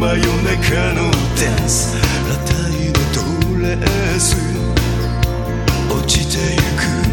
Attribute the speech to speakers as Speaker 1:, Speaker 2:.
Speaker 1: 真夜中のダンス。裸体のドレス。落ちてゆく